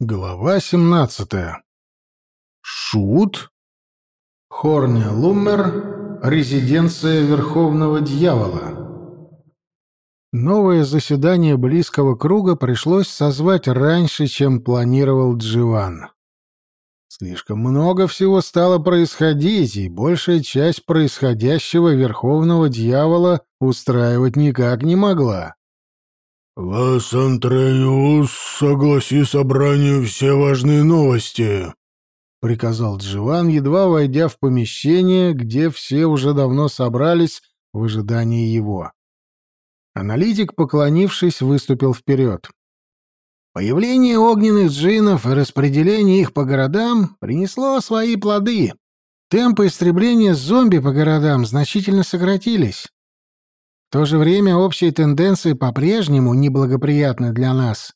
Глава 17. Шут. Хорня Луммер. Резиденция Верховного Дьявола. Новое заседание близкого круга пришлось созвать раньше, чем планировал Дживан. Слишком много всего стало происходить, и большая часть происходящего Верховного Дьявола устраивать никак не могла. «Вас, Антреюс, согласи собранию все важные новости», — приказал Дживан, едва войдя в помещение, где все уже давно собрались в ожидании его. Аналитик, поклонившись, выступил вперед. Появление огненных джинов и распределение их по городам принесло свои плоды. Темпы истребления зомби по городам значительно сократились. В то же время общие тенденции по-прежнему неблагоприятны для нас.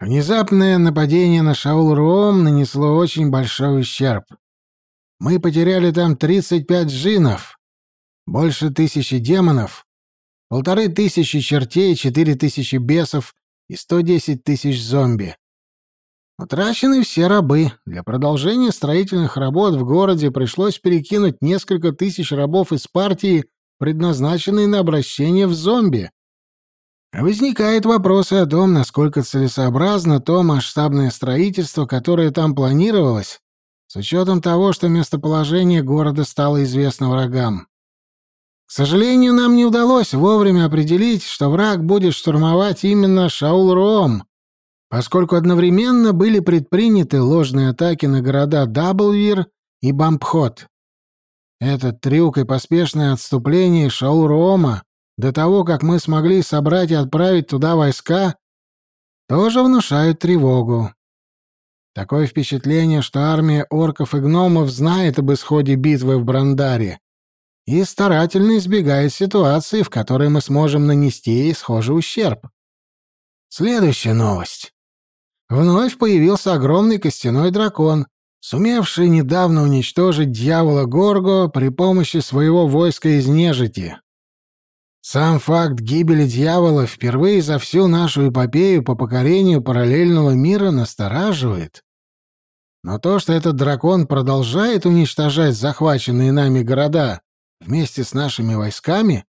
Внезапное нападение на Шаул-Руом нанесло очень большой ущерб. Мы потеряли там 35 джинов, больше тысячи демонов, полторы тысячи чертей, четыре тысячи бесов и 110 тысяч зомби. Утрачены все рабы. Для продолжения строительных работ в городе пришлось перекинуть несколько тысяч рабов из партии предназначенные на обращение в зомби. Возникает вопрос о том, насколько целесообразно то масштабное строительство, которое там планировалось, с учетом того, что местоположение города стало известно врагам. К сожалению, нам не удалось вовремя определить, что враг будет штурмовать именно Шаул-Ром, поскольку одновременно были предприняты ложные атаки на города Даблвир и Бампхот. Этот трюк и поспешное отступление Шаурома до того, как мы смогли собрать и отправить туда войска, тоже внушают тревогу. Такое впечатление, что армия орков и гномов знает об исходе битвы в Брандаре и старательно избегает ситуации, в которой мы сможем нанести ей схожий ущерб. Следующая новость. Вновь появился огромный костяной дракон, сумевший недавно уничтожить дьявола Горго при помощи своего войска из нежити. Сам факт гибели дьявола впервые за всю нашу эпопею по покорению параллельного мира настораживает. Но то, что этот дракон продолжает уничтожать захваченные нами города вместе с нашими войсками,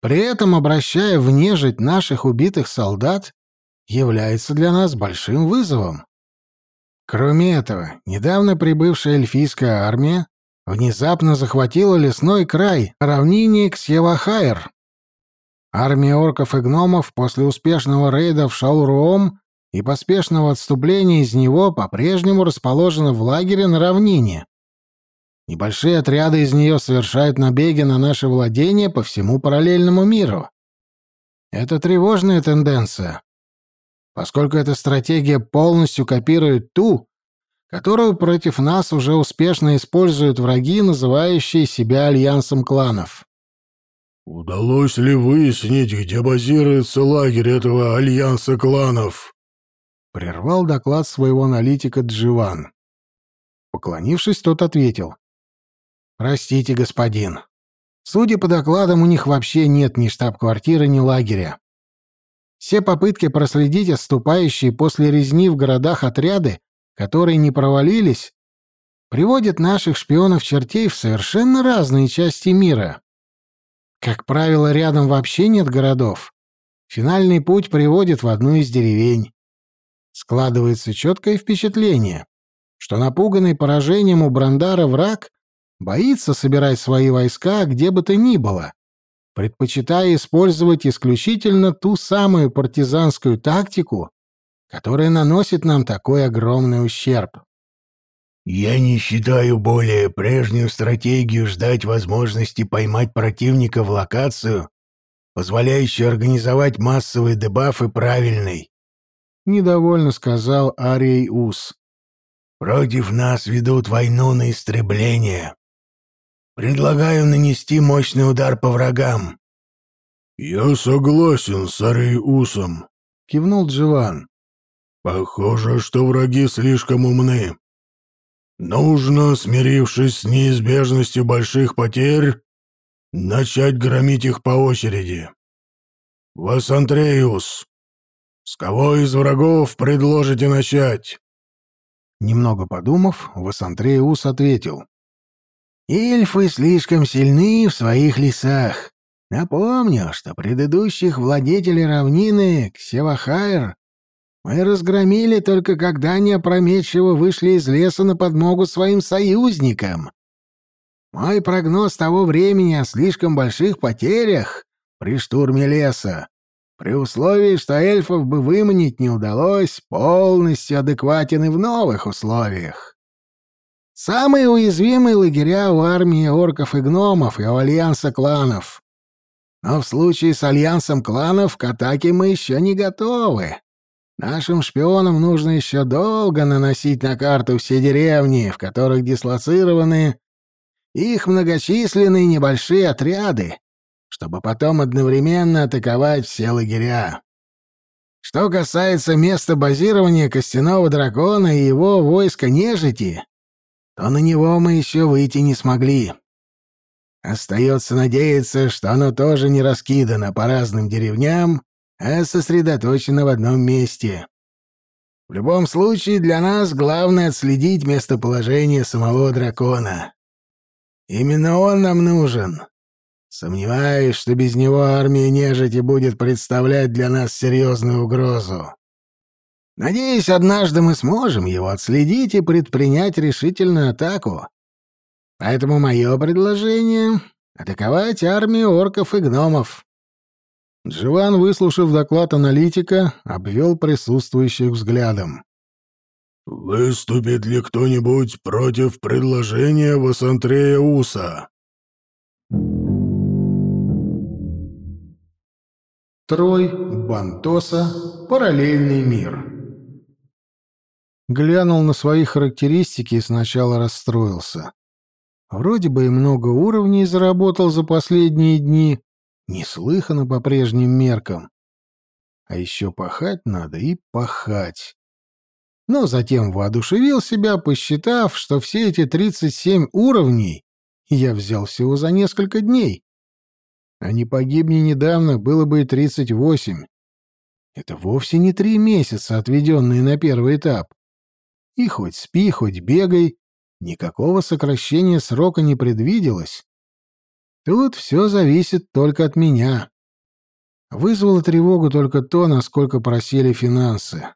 при этом обращая в нежить наших убитых солдат, является для нас большим вызовом. Кроме этого, недавно прибывшая эльфийская армия внезапно захватила лесной край, равнение Ксьявахайр. Армия орков и гномов после успешного рейда в Шауром и поспешного отступления из него по-прежнему расположена в лагере на равнине. Небольшие отряды из нее совершают набеги на наши владения по всему параллельному миру. Это тревожная тенденция, поскольку эта стратегия полностью копирует ту, которую против нас уже успешно используют враги, называющие себя альянсом кланов. «Удалось ли выяснить, где базируется лагерь этого альянса кланов?» — прервал доклад своего аналитика Дживан. Поклонившись, тот ответил. «Простите, господин. Судя по докладам, у них вообще нет ни штаб-квартиры, ни лагеря. Все попытки проследить отступающие после резни в городах отряды, которые не провалились, приводят наших шпионов-чертей в совершенно разные части мира. Как правило, рядом вообще нет городов. Финальный путь приводит в одну из деревень. Складывается четкое впечатление, что напуганный поражением у Брандара враг боится собирать свои войска где бы то ни было предпочитая использовать исключительно ту самую партизанскую тактику, которая наносит нам такой огромный ущерб. «Я не считаю более прежнюю стратегию ждать возможности поймать противника в локацию, позволяющую организовать массовые дебафы правильной», — недовольно сказал Арий Ус. «Против нас ведут войну на истребление. Предлагаю нанести мощный удар по врагам». «Я согласен с Ариусом», — кивнул Дживан. «Похоже, что враги слишком умны. Нужно, смирившись с неизбежностью больших потерь, начать громить их по очереди. Васантреус, С кого из врагов предложите начать?» Немного подумав, Васантреус ответил. «Эльфы слишком сильны в своих лесах. Напомню, что предыдущих владетелей равнины, Ксевахайр, мы разгромили только когда они опрометчиво вышли из леса на подмогу своим союзникам. Мой прогноз того времени о слишком больших потерях при штурме леса, при условии, что эльфов бы выманить не удалось, полностью адекватен и в новых условиях. Самые уязвимые лагеря у армии орков и гномов и у альянса кланов. Но в случае с альянсом кланов к атаке мы еще не готовы. Нашим шпионам нужно еще долго наносить на карту все деревни, в которых дислоцированы их многочисленные небольшие отряды, чтобы потом одновременно атаковать все лагеря. Что касается места базирования костяного дракона и его войска нежити, то на него мы еще выйти не смогли. Остается надеяться, что оно тоже не раскидано по разным деревням, а сосредоточено в одном месте. В любом случае, для нас главное отследить местоположение самого дракона. Именно он нам нужен. Сомневаюсь, что без него армия нежити будет представлять для нас серьезную угрозу. Надеюсь, однажды мы сможем его отследить и предпринять решительную атаку. Поэтому мое предложение — атаковать армию орков и гномов. Дживан, выслушав доклад аналитика, обвел присутствующих взглядом. «Выступит ли кто-нибудь против предложения Васантрея Уса?» Трой, Бантоса, параллельный мир. Глянул на свои характеристики и сначала расстроился. Вроде бы и много уровней заработал за последние дни, неслыханно по прежним меркам. А еще пахать надо и пахать. Но затем воодушевил себя, посчитав, что все эти 37 уровней я взял всего за несколько дней. А не погибни недавно, было бы и 38. Это вовсе не три месяца, отведенные на первый этап. И хоть спи, хоть бегай, никакого сокращения срока не предвиделось. Тут все зависит только от меня. Вызвало тревогу только то, насколько просили финансы.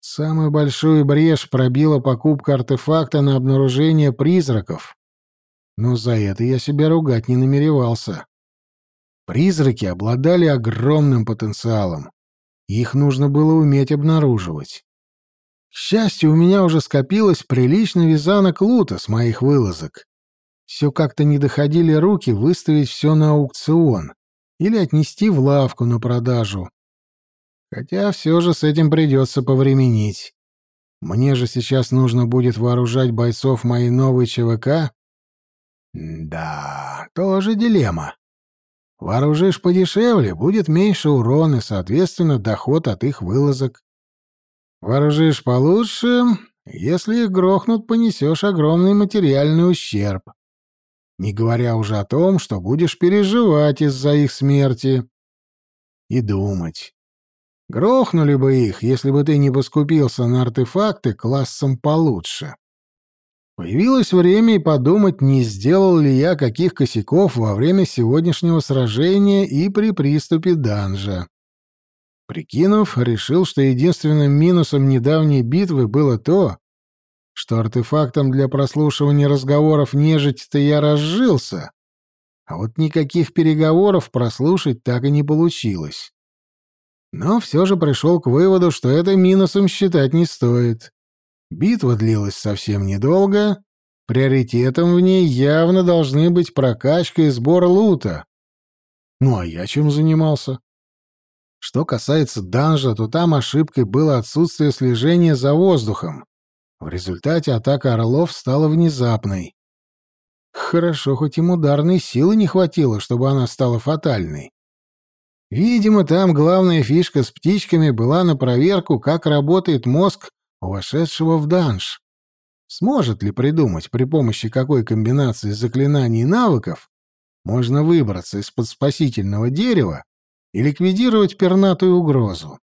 Самую большую брешь пробила покупка артефакта на обнаружение призраков. Но за это я себя ругать не намеревался. Призраки обладали огромным потенциалом. Их нужно было уметь обнаруживать. К счастью, у меня уже скопилось прилично вязанок лута с моих вылазок. Все как-то не доходили руки выставить все на аукцион или отнести в лавку на продажу. Хотя все же с этим придется повременить. Мне же сейчас нужно будет вооружать бойцов моей новой ЧВК. Да, тоже дилемма. Вооружишь подешевле, будет меньше урона и, соответственно, доход от их вылазок. Вооружишь получше, если их грохнут, понесешь огромный материальный ущерб не говоря уже о том, что будешь переживать из-за их смерти. И думать. Грохнули бы их, если бы ты не поскупился на артефакты классом получше. Появилось время и подумать, не сделал ли я каких косяков во время сегодняшнего сражения и при приступе данжа. Прикинув, решил, что единственным минусом недавней битвы было то, что артефактом для прослушивания разговоров нежить-то я разжился, а вот никаких переговоров прослушать так и не получилось. Но все же пришел к выводу, что это минусом считать не стоит. Битва длилась совсем недолго, приоритетом в ней явно должны быть прокачка и сбор лута. Ну а я чем занимался? Что касается данжа, то там ошибкой было отсутствие слежения за воздухом. В результате атака орлов стала внезапной. Хорошо, хоть им ударной силы не хватило, чтобы она стала фатальной. Видимо, там главная фишка с птичками была на проверку, как работает мозг вошедшего в данж. Сможет ли придумать, при помощи какой комбинации заклинаний и навыков можно выбраться из-под спасительного дерева и ликвидировать пернатую угрозу?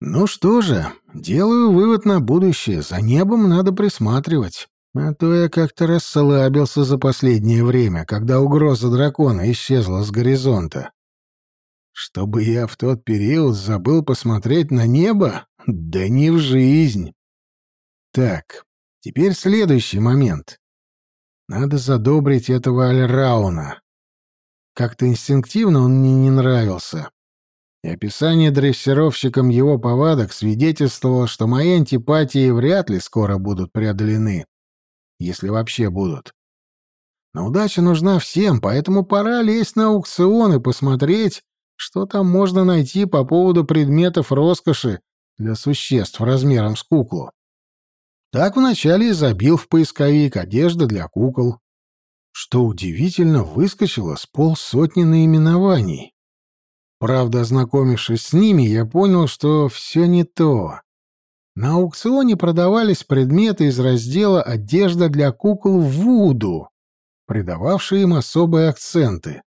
Ну что же, делаю вывод на будущее. За небом надо присматривать. А то я как-то расслабился за последнее время, когда угроза дракона исчезла с горизонта. Чтобы я в тот период забыл посмотреть на небо? Да не в жизнь. Так, теперь следующий момент. Надо задобрить этого Альрауна. Как-то инстинктивно он мне не нравился. И описание дрессировщиком его повадок свидетельствовало, что мои антипатии вряд ли скоро будут преодолены если вообще будут. Но удача нужна всем, поэтому пора лезть на аукцион и посмотреть, что там можно найти по поводу предметов роскоши для существ размером с куклу. Так вначале и забил в поисковик одежда для кукол. Что удивительно, выскочило с полсотни наименований. Правда, ознакомившись с ними, я понял, что все не то. На аукционе продавались предметы из раздела «Одежда для кукол Вуду», придававшие им особые акценты.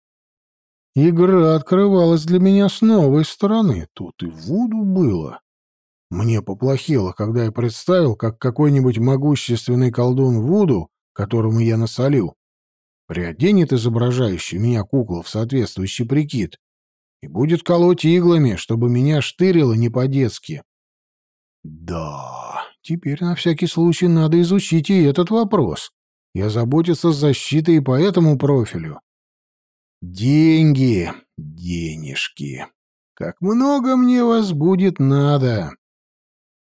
Игра открывалась для меня с новой стороны. Тут и Вуду было. Мне поплохело, когда я представил, как какой-нибудь могущественный колдун Вуду, которому я насолил, приоденет изображающую меня куклу в соответствующий прикид и будет колоть иглами, чтобы меня штырило не по-детски. Да, теперь на всякий случай надо изучить и этот вопрос и озаботиться защитой и по этому профилю. Деньги, денежки. Как много мне вас будет надо.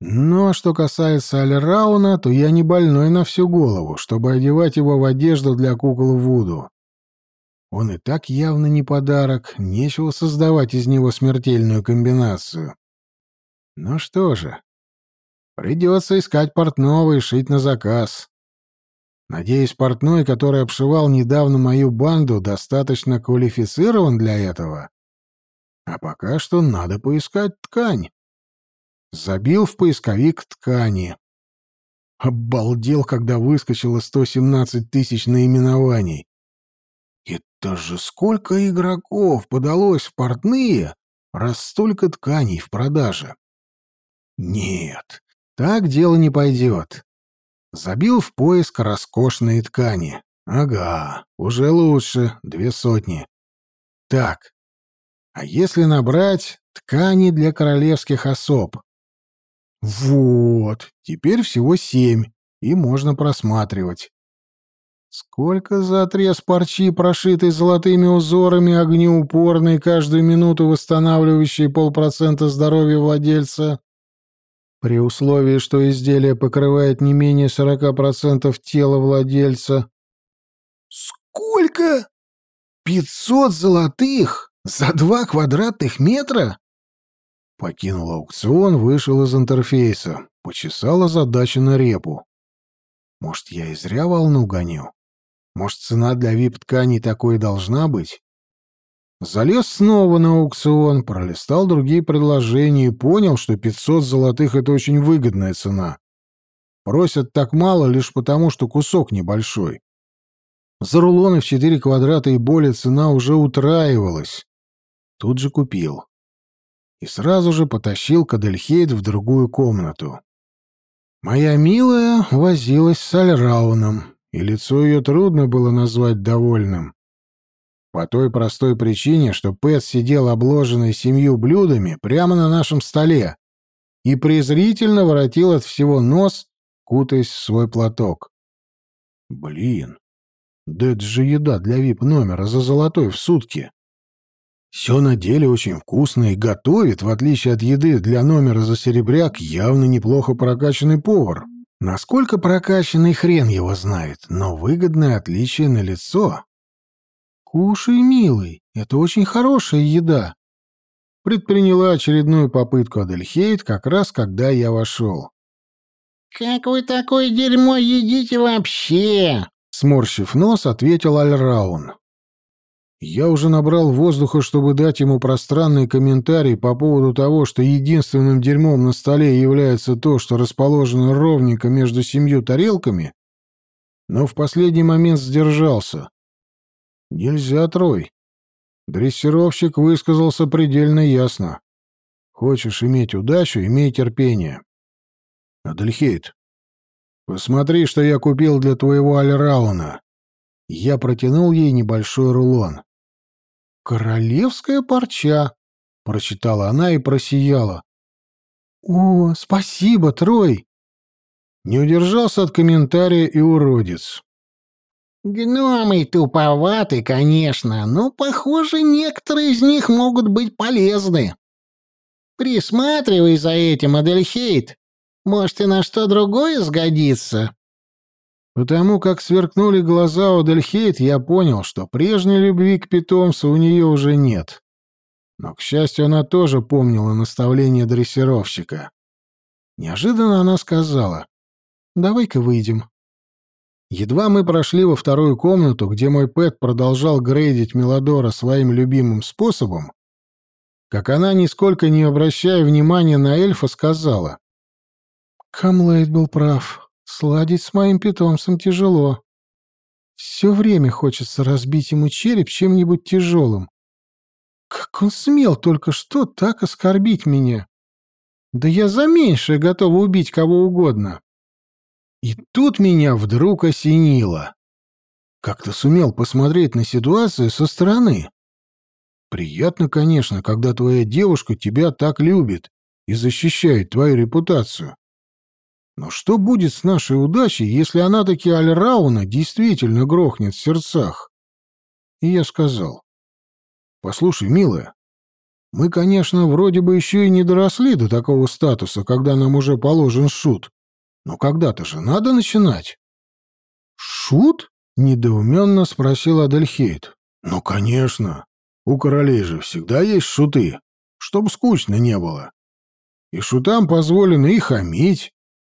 Но что касается Альрауна, то я не больной на всю голову, чтобы одевать его в одежду для кукол Вуду. Он и так явно не подарок, нечего создавать из него смертельную комбинацию. Ну что же, Придется искать портного и шить на заказ. Надеюсь, портной, который обшивал недавно мою банду, достаточно квалифицирован для этого. А пока что надо поискать ткань. Забил в поисковик ткани. Обалдел, когда выскочило 117 тысяч наименований. Это же сколько игроков подалось в портные, раз столько тканей в продаже. Нет, так дело не пойдет. Забил в поиск роскошные ткани. Ага, уже лучше, две сотни. Так, а если набрать ткани для королевских особ? Вот, теперь всего семь, и можно просматривать. Сколько за отрез парчи, прошитый золотыми узорами, огнеупорной, каждую минуту восстанавливающей полпроцента здоровья владельца? при условии, что изделие покрывает не менее 40% тела владельца. «Сколько? Пятьсот золотых? За два квадратных метра?» Покинул аукцион, вышел из интерфейса, почесал озадаченно репу. «Может, я и зря волну гоню? Может, цена для вип-тканей такой должна быть?» Залез снова на аукцион, пролистал другие предложения и понял, что 500 золотых — это очень выгодная цена. Просят так мало лишь потому, что кусок небольшой. За рулоны в 4 квадрата и более цена уже утраивалась. Тут же купил. И сразу же потащил Кадельхейд в другую комнату. Моя милая возилась с Альрауном, и лицо ее трудно было назвать довольным. По той простой причине, что Пэт сидел обложенный семью блюдами прямо на нашем столе и презрительно воротил от всего нос, кутаясь в свой платок. Блин, да это же еда для вип-номера за золотой в сутки. Все на деле очень вкусно и готовит, в отличие от еды для номера за серебряк, явно неплохо прокачанный повар. Насколько прокачанный хрен его знает, но выгодное отличие на лицо. «Кушай, милый, это очень хорошая еда». Предприняла очередную попытку Адельхейт как раз когда я вошел. «Как вы такое дерьмо едите вообще?» Сморщив нос, ответил Альраун. Я уже набрал воздуха, чтобы дать ему пространный комментарий по поводу того, что единственным дерьмом на столе является то, что расположено ровненько между семью тарелками, но в последний момент сдержался. Нельзя, Трой. Дрессировщик высказался предельно ясно. Хочешь иметь удачу, имей терпение. Адельхейт, посмотри, что я купил для твоего Альрауна. Я протянул ей небольшой рулон. «Королевская парча», — прочитала она и просияла. «О, спасибо, Трой!» Не удержался от комментария и уродец. «Гномы туповаты, конечно, но, похоже, некоторые из них могут быть полезны. Присматривай за этим, Адельхейт. Может, и на что другое сгодится». Потому как сверкнули глаза у Дельхейт, я понял, что прежней любви к питомцу у нее уже нет. Но, к счастью, она тоже помнила наставление дрессировщика. Неожиданно она сказала, «Давай-ка выйдем». Едва мы прошли во вторую комнату, где мой Пэт продолжал грейдить Мелодора своим любимым способом, как она, нисколько не обращая внимания на эльфа, сказала, «Камлейд был прав. Сладить с моим питомцем тяжело. Все время хочется разбить ему череп чем-нибудь тяжелым. Как он смел только что так оскорбить меня? Да я за меньшее готова убить кого угодно. И тут меня вдруг осенило. Как ты сумел посмотреть на ситуацию со стороны? Приятно, конечно, когда твоя девушка тебя так любит и защищает твою репутацию. Но что будет с нашей удачей, если она таки Альрауна действительно грохнет в сердцах? И я сказал, послушай, милая, мы, конечно, вроде бы еще и не доросли до такого статуса, когда нам уже положен шут, но когда-то же надо начинать. Шут? Недоуменно спросил Адельхейт. Ну, конечно. У королей же всегда есть шуты, чтобы скучно не было. И шутам позволено и хамить,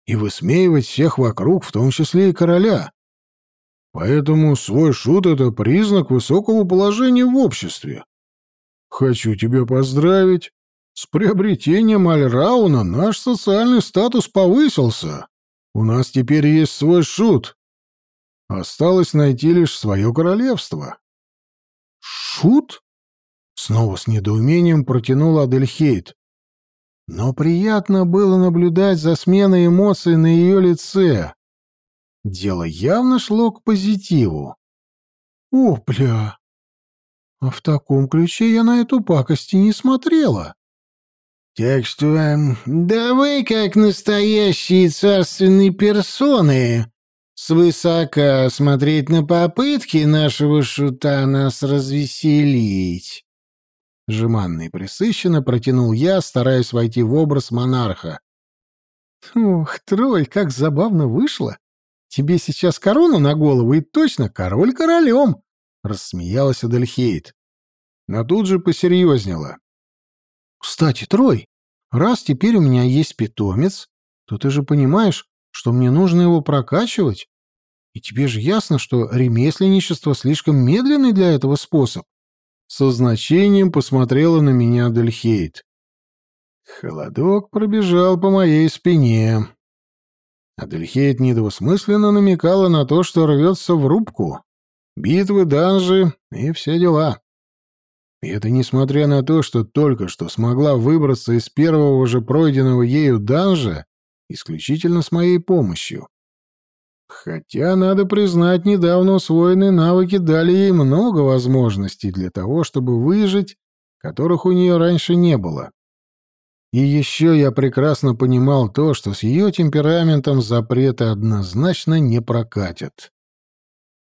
и высмеивать всех вокруг, в том числе и короля. Поэтому свой шут — это признак высокого положения в обществе. Хочу тебя поздравить. С приобретением Альрауна наш социальный статус повысился. У нас теперь есть свой шут. Осталось найти лишь свое королевство. Шут? Снова с недоумением протянул Адельхейт. Но приятно было наблюдать за сменой эмоций на ее лице. Дело явно шло к позитиву. «Опля! А в таком ключе я на эту пакость и не смотрела». «Так что эм, давай как настоящие царственные персоны свысока смотреть на попытки нашего шута нас развеселить». Жеманно и присыщенно протянул я, стараясь войти в образ монарха. «Ух, Трой, как забавно вышло! Тебе сейчас корону на голову, и точно король королем!» — рассмеялась Адельхейт. Но тут же посерьезнела. «Кстати, Трой, раз теперь у меня есть питомец, то ты же понимаешь, что мне нужно его прокачивать. И тебе же ясно, что ремесленничество слишком медленный для этого способ. Со значением посмотрела на меня Дельхейт. Холодок пробежал по моей спине. Адельхейт недвусмысленно намекала на то, что рвется в рубку. Битвы, данжи и все дела. И это несмотря на то, что только что смогла выбраться из первого же пройденного ею данжа исключительно с моей помощью. Хотя, надо признать, недавно усвоенные навыки дали ей много возможностей для того, чтобы выжить, которых у нее раньше не было. И еще я прекрасно понимал то, что с ее темпераментом запреты однозначно не прокатят.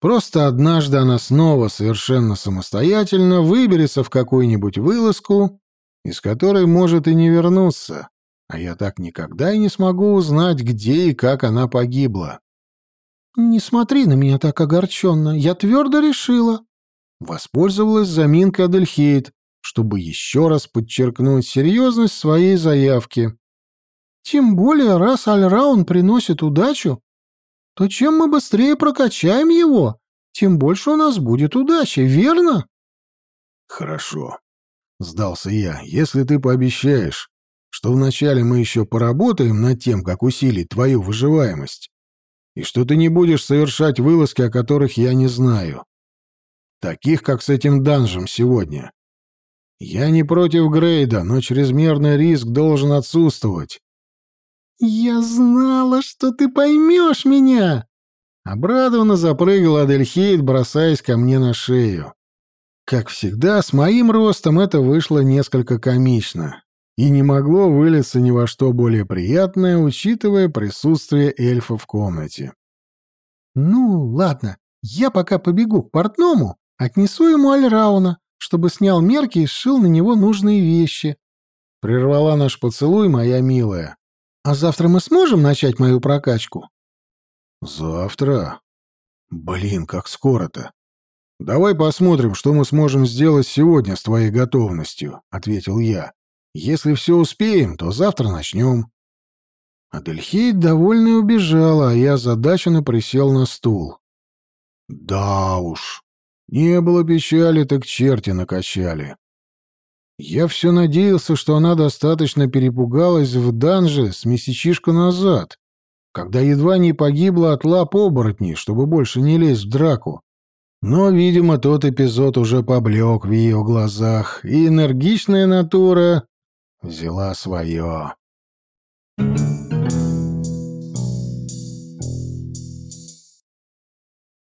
Просто однажды она снова совершенно самостоятельно выберется в какую-нибудь вылазку, из которой может и не вернуться, а я так никогда и не смогу узнать, где и как она погибла. «Не смотри на меня так огорченно. Я твердо решила». Воспользовалась заминкой Адельхейт, чтобы еще раз подчеркнуть серьезность своей заявки. «Тем более, раз Альраун приносит удачу, то чем мы быстрее прокачаем его, тем больше у нас будет удачи, верно?» «Хорошо», — сдался я, — «если ты пообещаешь, что вначале мы еще поработаем над тем, как усилить твою выживаемость, и что ты не будешь совершать вылазки, о которых я не знаю. Таких, как с этим данжем сегодня. Я не против Грейда, но чрезмерный риск должен отсутствовать. «Я знала, что ты поймешь меня!» Обрадованно запрыгала Адельхейд, бросаясь ко мне на шею. Как всегда, с моим ростом это вышло несколько комично и не могло вылиться ни во что более приятное, учитывая присутствие эльфа в комнате. «Ну, ладно, я пока побегу к портному, отнесу ему Альрауна, чтобы снял мерки и сшил на него нужные вещи». Прервала наш поцелуй моя милая. «А завтра мы сможем начать мою прокачку?» «Завтра? Блин, как скоро-то!» «Давай посмотрим, что мы сможем сделать сегодня с твоей готовностью», — ответил я. «Если все успеем, то завтра начнем». Адельхейд довольно убежала, а я задаченно присел на стул. «Да уж, не было печали, так черти накачали». Я все надеялся, что она достаточно перепугалась в данже с месячишку назад, когда едва не погибла от лап оборотней, чтобы больше не лезть в драку. Но, видимо, тот эпизод уже поблек в ее глазах, и энергичная натура взяла свое.